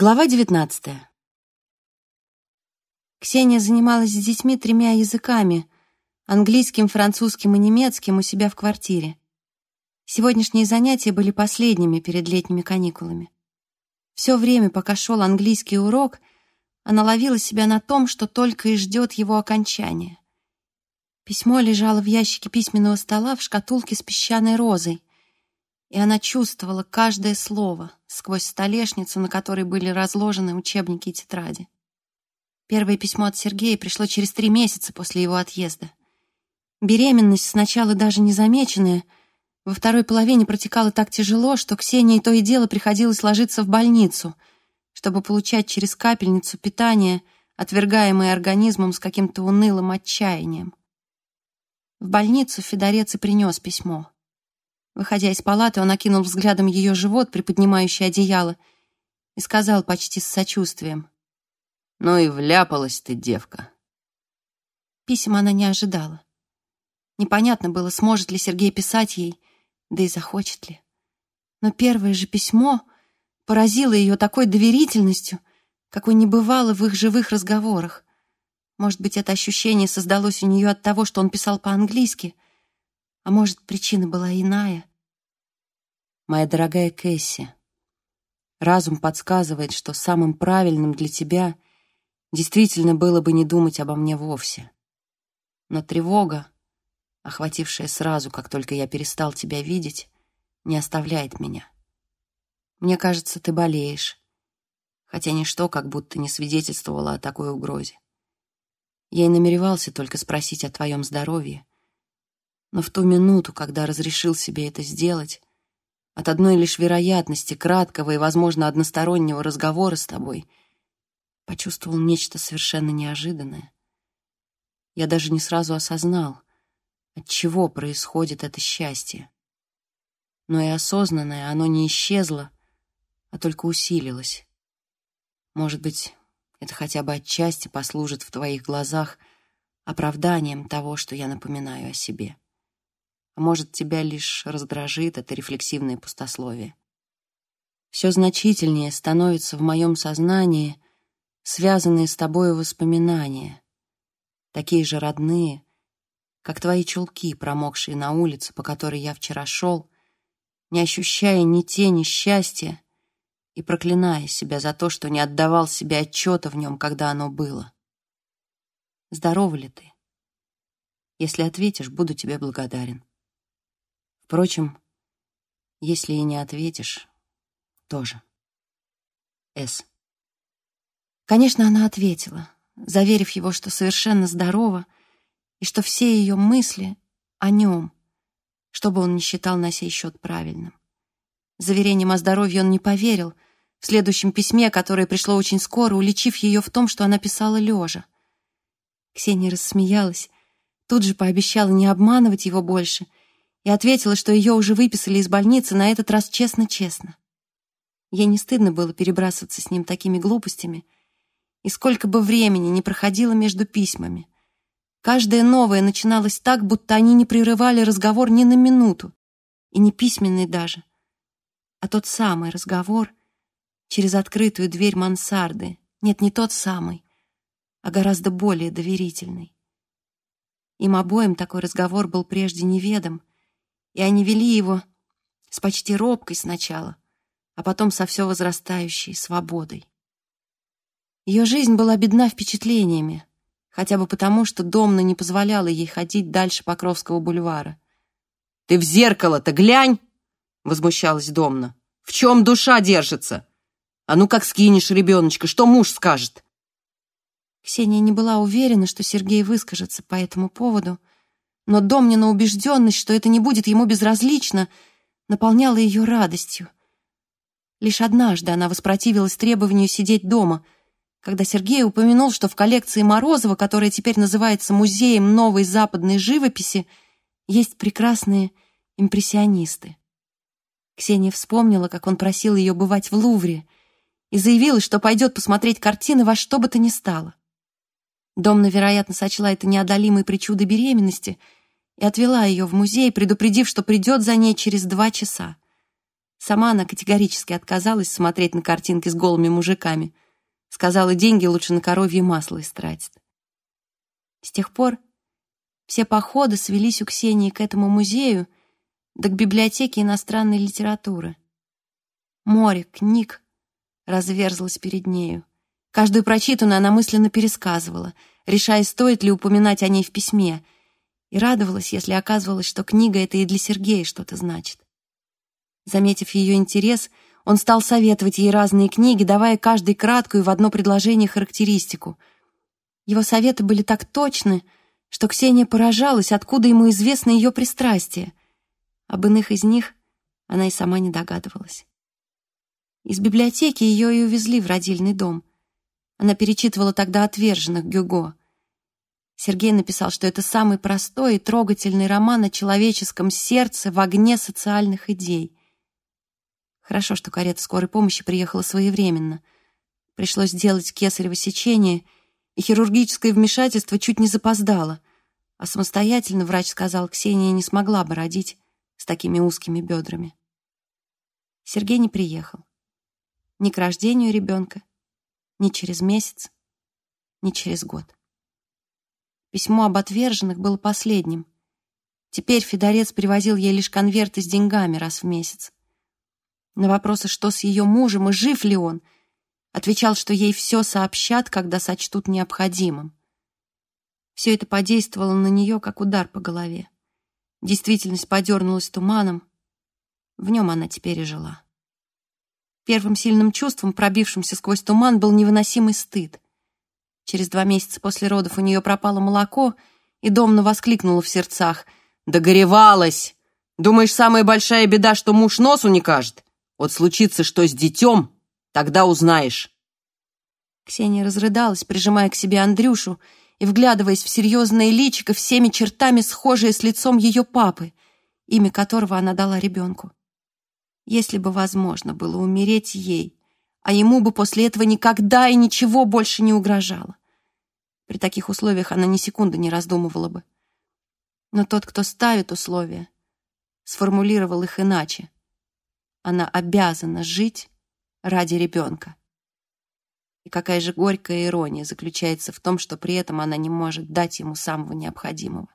Глава 19. Ксения занималась с детьми тремя языками — английским, французским и немецким у себя в квартире. Сегодняшние занятия были последними перед летними каникулами. Все время, пока шел английский урок, она ловила себя на том, что только и ждет его окончания. Письмо лежало в ящике письменного стола в шкатулке с песчаной розой, и она чувствовала каждое слово сквозь столешницу, на которой были разложены учебники и тетради. Первое письмо от Сергея пришло через три месяца после его отъезда. Беременность, сначала даже незамеченная, во второй половине протекала так тяжело, что Ксении то и дело приходилось ложиться в больницу, чтобы получать через капельницу питание, отвергаемое организмом с каким-то унылым отчаянием. В больницу Федорец и принес письмо. Выходя из палаты, он окинул взглядом ее живот, приподнимающий одеяло, и сказал почти с сочувствием. «Ну и вляпалась ты, девка». Писем она не ожидала. Непонятно было, сможет ли Сергей писать ей, да и захочет ли. Но первое же письмо поразило ее такой доверительностью, какой не бывало в их живых разговорах. Может быть, это ощущение создалось у нее от того, что он писал по-английски, а может, причина была иная. «Моя дорогая Кэсси, разум подсказывает, что самым правильным для тебя действительно было бы не думать обо мне вовсе. Но тревога, охватившая сразу, как только я перестал тебя видеть, не оставляет меня. Мне кажется, ты болеешь, хотя ничто как будто не свидетельствовало о такой угрозе. Я и намеревался только спросить о твоем здоровье, но в ту минуту, когда разрешил себе это сделать, от одной лишь вероятности краткого и, возможно, одностороннего разговора с тобой почувствовал нечто совершенно неожиданное. Я даже не сразу осознал, от чего происходит это счастье. Но и осознанное оно не исчезло, а только усилилось. Может быть, это хотя бы отчасти послужит в твоих глазах оправданием того, что я напоминаю о себе. Может, тебя лишь раздражит это рефлексивное пустословие. Все значительнее становится в моем сознании связанные с тобой воспоминания, такие же родные, как твои чулки, промокшие на улице, по которой я вчера шел, не ощущая ни тени счастья, и проклиная себя за то, что не отдавал себе отчета в нем, когда оно было. Здорова ли ты? Если ответишь, буду тебе благодарен. Впрочем, если и не ответишь, тоже. С. Конечно, она ответила, заверив его, что совершенно здорова, и что все ее мысли о нем, чтобы он не считал на сей счет правильным. Заверением о здоровье он не поверил — в следующем письме, которое пришло очень скоро, уличив ее в том, что она писала лежа. Ксения рассмеялась, тут же пообещала не обманывать его больше и ответила, что ее уже выписали из больницы, на этот раз честно-честно. Ей не стыдно было перебрасываться с ним такими глупостями, и сколько бы времени не проходило между письмами. Каждое новое начиналось так, будто они не прерывали разговор ни на минуту, и не письменный даже, а тот самый разговор, через открытую дверь мансарды. Нет, не тот самый, а гораздо более доверительный. Им обоим такой разговор был прежде неведом, и они вели его с почти робкой сначала, а потом со все возрастающей свободой. Ее жизнь была бедна впечатлениями, хотя бы потому, что Домна не позволяла ей ходить дальше Покровского бульвара. «Ты в зеркало-то глянь!» — возмущалась Домна. «В чем душа держится? А ну как скинешь ребеночка, что муж скажет?» Ксения не была уверена, что Сергей выскажется по этому поводу, но Домнина убежденность, что это не будет ему безразлично, наполняла ее радостью. Лишь однажды она воспротивилась требованию сидеть дома, когда Сергей упомянул, что в коллекции Морозова, которая теперь называется Музеем новой западной живописи, есть прекрасные импрессионисты. Ксения вспомнила, как он просил ее бывать в Лувре — и заявила, что пойдет посмотреть картины во что бы то ни стало. Домна, вероятно, сочла это неодолимой причудой беременности и отвела ее в музей, предупредив, что придет за ней через два часа. Сама она категорически отказалась смотреть на картинки с голыми мужиками. Сказала, деньги лучше на коровье масло истратит. С тех пор все походы свелись у Ксении к этому музею, да к библиотеке иностранной литературы. Море книг разверзлось перед нею. Каждую прочитанную она мысленно пересказывала, решая, стоит ли упоминать о ней в письме, и радовалась, если оказывалось, что книга эта и для Сергея что-то значит. Заметив ее интерес, он стал советовать ей разные книги, давая каждой краткую в одно предложение характеристику. Его советы были так точны, что Ксения поражалась, откуда ему известно ее пристрастие. Об иных из них она и сама не догадывалась. Из библиотеки ее и увезли в родильный дом. Она перечитывала тогда «Отверженных» Гюго. Сергей написал, что это самый простой и трогательный роман о человеческом сердце в огне социальных идей. Хорошо, что карета скорой помощи приехала своевременно. Пришлось сделать кесарево сечение, и хирургическое вмешательство чуть не запоздало, а самостоятельно врач сказал, Ксения не смогла бы родить с такими узкими бедрами. Сергей не приехал. Ни к рождению ребенка, ни через месяц, ни через год. Письмо об отверженных было последним. Теперь Федорец привозил ей лишь конверты с деньгами раз в месяц. На вопросы, что с ее мужем и жив ли он, отвечал, что ей все сообщат, когда сочтут необходимым. Все это подействовало на нее, как удар по голове. Действительность подернулась туманом. В нем она теперь и жила. Первым сильным чувством, пробившимся сквозь туман, был невыносимый стыд. Через два месяца после родов у нее пропало молоко, и Домна воскликнула в сердцах. «Догоревалась! Думаешь, самая большая беда, что муж носу не кажет? Вот случится что с детем, тогда узнаешь». Ксения разрыдалась, прижимая к себе Андрюшу и вглядываясь в серьезное личико всеми чертами, схожее с лицом ее папы, имя которого она дала ребенку. Если бы возможно было умереть ей, а ему бы после этого никогда и ничего больше не угрожало. При таких условиях она ни секунды не раздумывала бы. Но тот, кто ставит условия, сформулировал их иначе. Она обязана жить ради ребенка. И какая же горькая ирония заключается в том, что при этом она не может дать ему самого необходимого.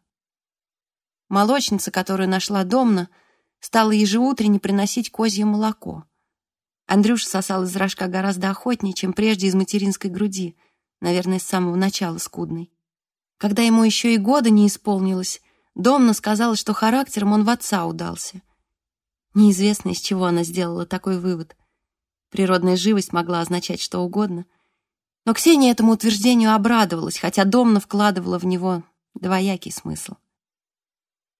Молочница, которую нашла Домна, — стала ежеутренне приносить козье молоко. Андрюша сосал из рожка гораздо охотнее, чем прежде из материнской груди, наверное, с самого начала скудной. Когда ему еще и года не исполнилось, Домна сказала, что характером он в отца удался. Неизвестно, из чего она сделала такой вывод. Природная живость могла означать что угодно. Но Ксения этому утверждению обрадовалась, хотя Домна вкладывала в него двоякий смысл.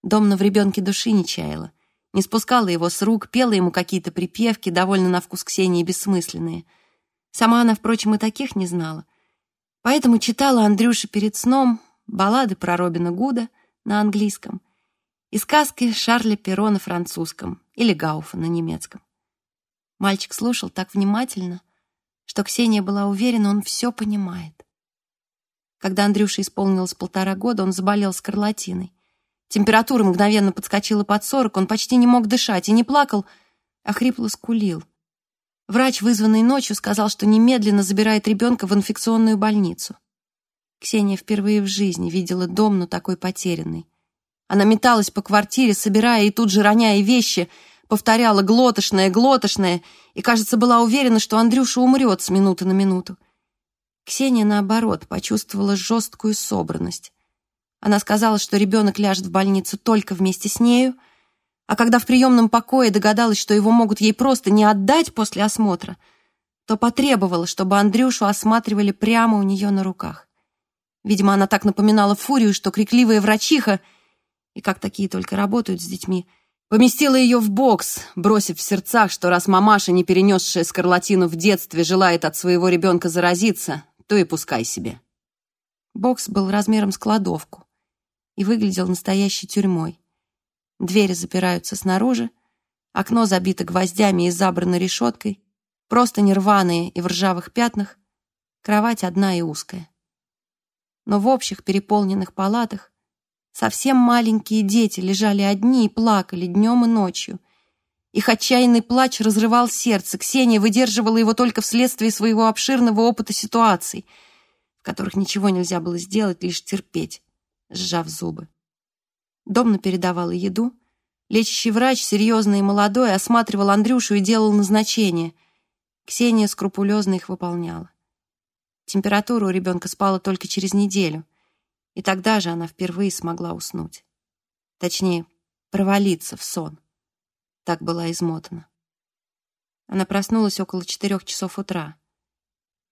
Домна в ребенке души не чаяла — не спускала его с рук, пела ему какие-то припевки, довольно на вкус Ксении бессмысленные. Сама она, впрочем, и таких не знала. Поэтому читала Андрюше перед сном баллады про Робина Гуда на английском и сказки Шарля Перро на французском или Гауфа на немецком. Мальчик слушал так внимательно, что Ксения была уверена, он все понимает. Когда Андрюше исполнилось полтора года, он заболел скарлатиной. Температура мгновенно подскочила под сорок, он почти не мог дышать и не плакал, а хрипло скулил. Врач, вызванный ночью, сказал, что немедленно забирает ребенка в инфекционную больницу. Ксения впервые в жизни видела дом, но такой потерянный. Она металась по квартире, собирая и тут же роняя вещи, повторяла глотошное, глотошное, и, кажется, была уверена, что Андрюша умрет с минуты на минуту. Ксения, наоборот, почувствовала жесткую собранность. Она сказала, что ребенок ляжет в больницу только вместе с нею, а когда в приемном покое догадалась, что его могут ей просто не отдать после осмотра, то потребовала, чтобы Андрюшу осматривали прямо у нее на руках. Видимо, она так напоминала Фурию, что крикливая врачиха, и как такие только работают с детьми, поместила ее в бокс, бросив в сердцах, что раз мамаша, не перенесшая скарлатину в детстве, желает от своего ребенка заразиться, то и пускай себе. Бокс был размером с кладовку и выглядел настоящей тюрьмой. Двери запираются снаружи, окно забито гвоздями и забрано решеткой, просто нерваные и в ржавых пятнах, кровать одна и узкая. Но в общих переполненных палатах совсем маленькие дети лежали одни и плакали днем и ночью. Их отчаянный плач разрывал сердце. Ксения выдерживала его только вследствие своего обширного опыта ситуаций, в которых ничего нельзя было сделать, лишь терпеть, сжав зубы. Домна передавала еду. Лечащий врач, серьезный и молодой, осматривал Андрюшу и делал назначения. Ксения скрупулезно их выполняла. Температура у ребенка спала только через неделю, и тогда же она впервые смогла уснуть. Точнее, провалиться в сон. Так была измотана. Она проснулась около четырех часов утра.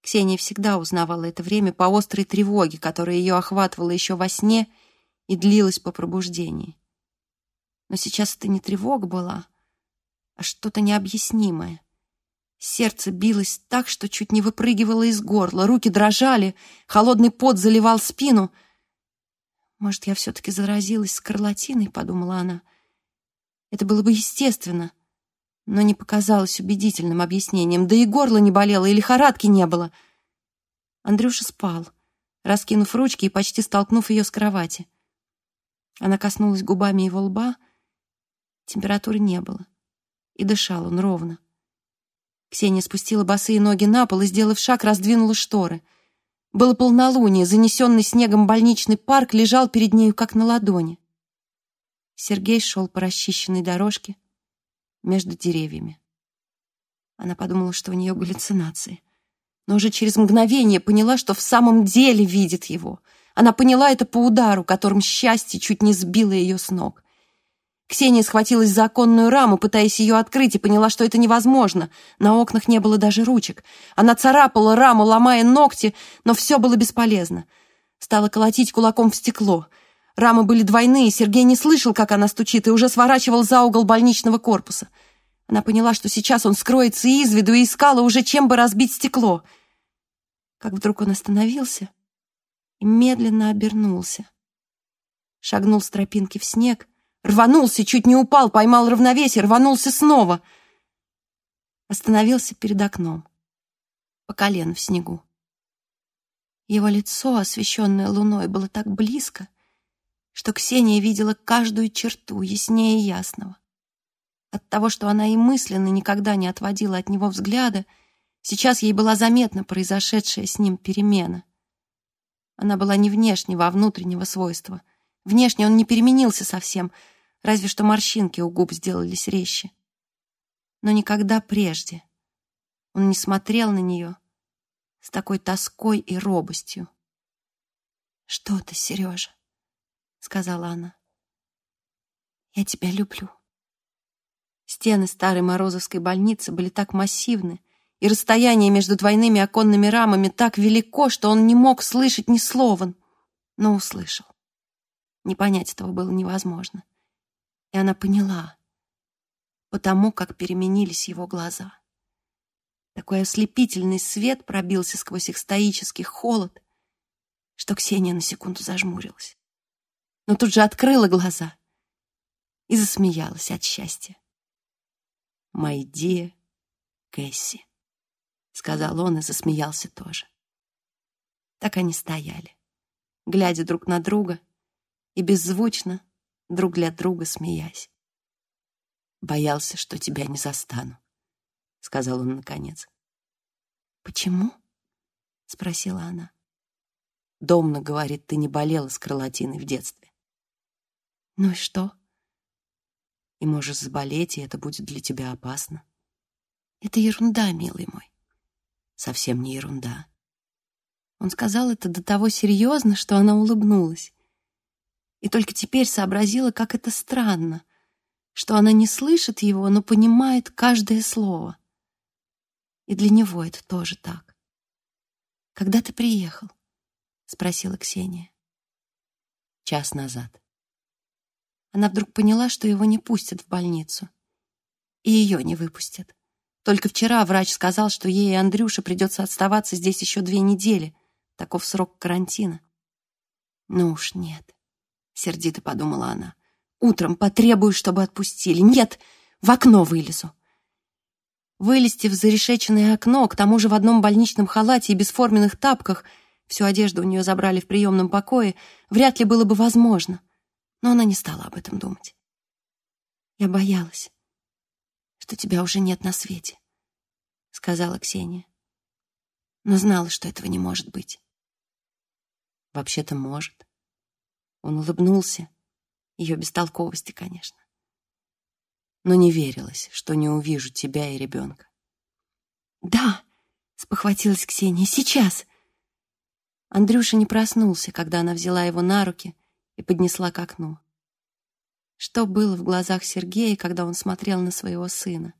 Ксения всегда узнавала это время по острой тревоге, которая ее охватывала еще во сне и длилась по пробуждении. Но сейчас это не тревога была, а что-то необъяснимое. Сердце билось так, что чуть не выпрыгивало из горла, руки дрожали, холодный пот заливал спину. «Может, я все-таки заразилась скарлатиной?» — подумала она. Это было бы естественно, но не показалось убедительным объяснением. Да и горло не болело, и лихорадки не было. Андрюша спал, раскинув ручки и почти столкнув ее с кровати. Она коснулась губами его лба. Температуры не было. И дышал он ровно. Ксения спустила босые ноги на пол и, сделав шаг, раздвинула шторы. Было полнолуние, занесенный снегом больничный парк лежал перед нею, как на ладони. Сергей шел по расчищенной дорожке между деревьями. Она подумала, что у нее галлюцинации, но уже через мгновение поняла, что в самом деле видит его. Она поняла это по удару, которым счастье чуть не сбило ее с ног. Ксения схватилась за оконную раму, пытаясь ее открыть, и поняла, что это невозможно. На окнах не было даже ручек. Она царапала раму, ломая ногти, но все было бесполезно. Стала колотить кулаком в стекло — Рамы были двойные, Сергей не слышал, как она стучит, и уже сворачивал за угол больничного корпуса. Она поняла, что сейчас он скроется из виду, и искала уже, чем бы разбить стекло. Как вдруг он остановился и медленно обернулся. Шагнул с тропинки в снег, рванулся, чуть не упал, поймал равновесие, рванулся снова. Остановился перед окном, по колено в снегу. Его лицо, освещенное луной, было так близко, что Ксения видела каждую черту яснее ясного. От того, что она и мысленно никогда не отводила от него взгляда, сейчас ей была заметна произошедшая с ним перемена. Она была не внешнего, а внутреннего свойства. Внешне он не переменился совсем, разве что морщинки у губ сделались резче. Но никогда прежде он не смотрел на нее с такой тоской и робостью. «Что ты, Сережа?» сказала она. «Я тебя люблю». Стены старой Морозовской больницы были так массивны, и расстояние между двойными оконными рамами так велико, что он не мог слышать ни слова, но услышал. Не понять этого было невозможно. И она поняла, потому как переменились его глаза. Такой ослепительный свет пробился сквозь их стоический холод, что Ксения на секунду зажмурилась но тут же открыла глаза и засмеялась от счастья. «My dear Кэсси», — сказал он и засмеялся тоже. Так они стояли, глядя друг на друга и беззвучно друг для друга смеясь. «Боялся, что тебя не застану», — сказал он наконец. «Почему?» — спросила она. Домна говорит, ты не болела с крылатиной в детстве. Ну и что? И можешь заболеть, и это будет для тебя опасно. Это ерунда, милый мой. Совсем не ерунда. Он сказал это до того серьезно, что она улыбнулась. И только теперь сообразила, как это странно, что она не слышит его, но понимает каждое слово. И для него это тоже так. «Когда ты приехал?» — спросила Ксения. Час назад. Она вдруг поняла, что его не пустят в больницу. И ее не выпустят. Только вчера врач сказал, что ей и Андрюше придется оставаться здесь еще две недели. Таков срок карантина. Ну уж нет, сердито подумала она. Утром потребую, чтобы отпустили. Нет, в окно вылезу. Вылезти в зарешеченное окно, к тому же в одном больничном халате и бесформенных тапках, всю одежду у нее забрали в приемном покое, вряд ли было бы возможно — но она не стала об этом думать. Я боялась, что тебя уже нет на свете, сказала Ксения. Но знала, что этого не может быть. Вообще-то может. Он улыбнулся, ее бестолковости, конечно. Но не верилось, что не увижу тебя и ребенка. «Да!» — спохватилась Ксения. «Сейчас!» Андрюша не проснулся, когда она взяла его на руки и поднесла к окну. Что было в глазах Сергея, когда он смотрел на своего сына?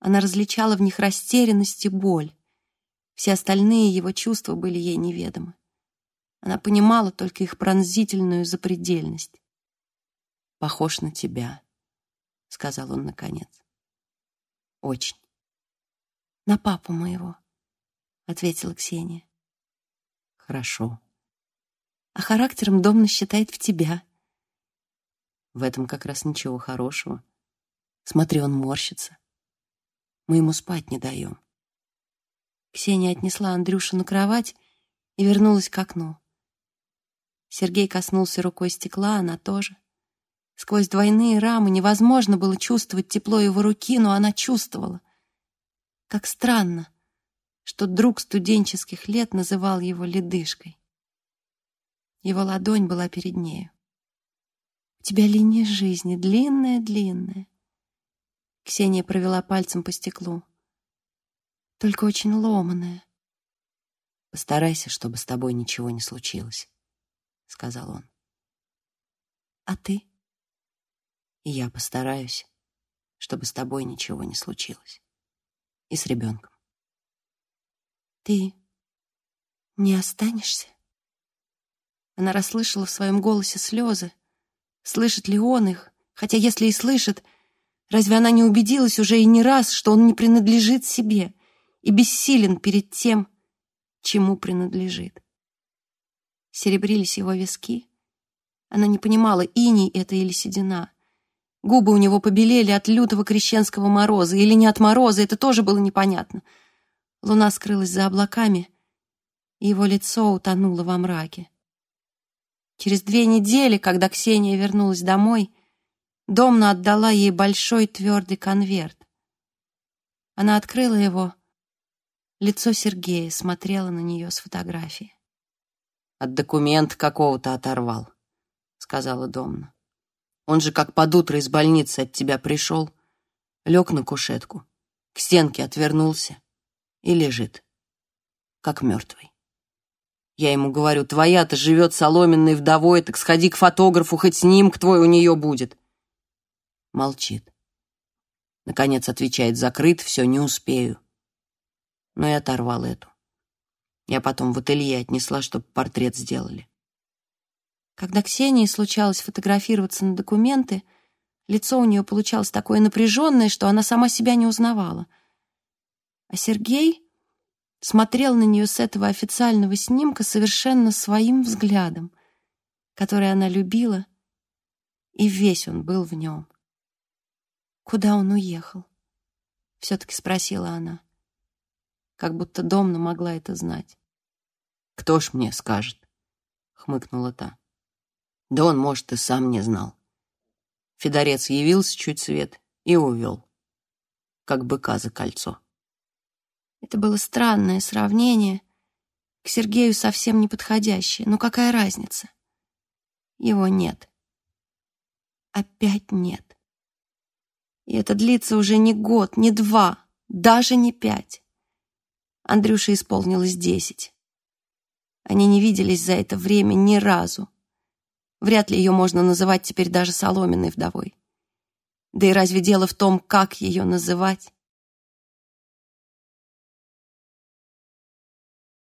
Она различала в них растерянность и боль. Все остальные его чувства были ей неведомы. Она понимала только их пронзительную запредельность. «Похож на тебя», — сказал он наконец. «Очень». «На папу моего», — ответила Ксения. «Хорошо». «А характером Домна считает в тебя». В этом как раз ничего хорошего. Смотри, он морщится. Мы ему спать не даем. Ксения отнесла Андрюшу на кровать и вернулась к окну. Сергей коснулся рукой стекла, она тоже. Сквозь двойные рамы невозможно было чувствовать тепло его руки, но она чувствовала. Как странно, что друг студенческих лет называл его ледышкой. Его ладонь была перед нею. «У тебя линия жизни, длинная-длинная». Ксения провела пальцем по стеклу. «Только очень ломаная». «Постарайся, чтобы с тобой ничего не случилось», — сказал он. «А ты?» «И я постараюсь, чтобы с тобой ничего не случилось. И с ребенком». «Ты не останешься?» Она расслышала в своем голосе слезы. Слышит ли он их? Хотя если и слышит, разве она не убедилась уже и не раз, что он не принадлежит себе и бессилен перед тем, чему принадлежит? Серебрились его виски. Она не понимала, иней это или седина. Губы у него побелели от лютого крещенского мороза или не от мороза, это тоже было непонятно. Луна скрылась за облаками, и его лицо утонуло во мраке. Через две недели, когда Ксения вернулась домой, Домна отдала ей большой твердый конверт. Она открыла его. Лицо Сергея смотрело на нее с фотографии. От документа какого-то оторвал, сказала Домна. Он же как под утро из больницы от тебя пришел, лег на кушетку, к стенке отвернулся и лежит, как мертвый. Я ему говорю, твоя-то живет соломенной вдовой, так сходи к фотографу, хоть снимок твой у нее будет. Молчит. Наконец отвечает, закрыт, все, не успею. Но и оторвал эту. Я потом в ателье отнесла, чтобы портрет сделали. Когда Ксении случалось фотографироваться на документы, лицо у нее получалось такое напряженное, что она сама себя не узнавала. А Сергей смотрел на нее с этого официального снимка совершенно своим взглядом, который она любила, и весь он был в нем. «Куда он уехал?» — все-таки спросила она как будто Домна могла это знать. «Кто ж мне скажет?» — хмыкнула та. «Да он, может, и сам не знал». Федорец явился чуть свет и увел, как быка за кольцо. Это было странное сравнение, к Сергею совсем не подходящее. Но какая разница? Его нет. Опять нет. И это длится уже не год, не два, даже не пять. Андрюше исполнилось десять. Они не виделись за это время ни разу. Вряд ли ее можно называть теперь даже соломенной вдовой. Да и разве дело в том, как ее называть?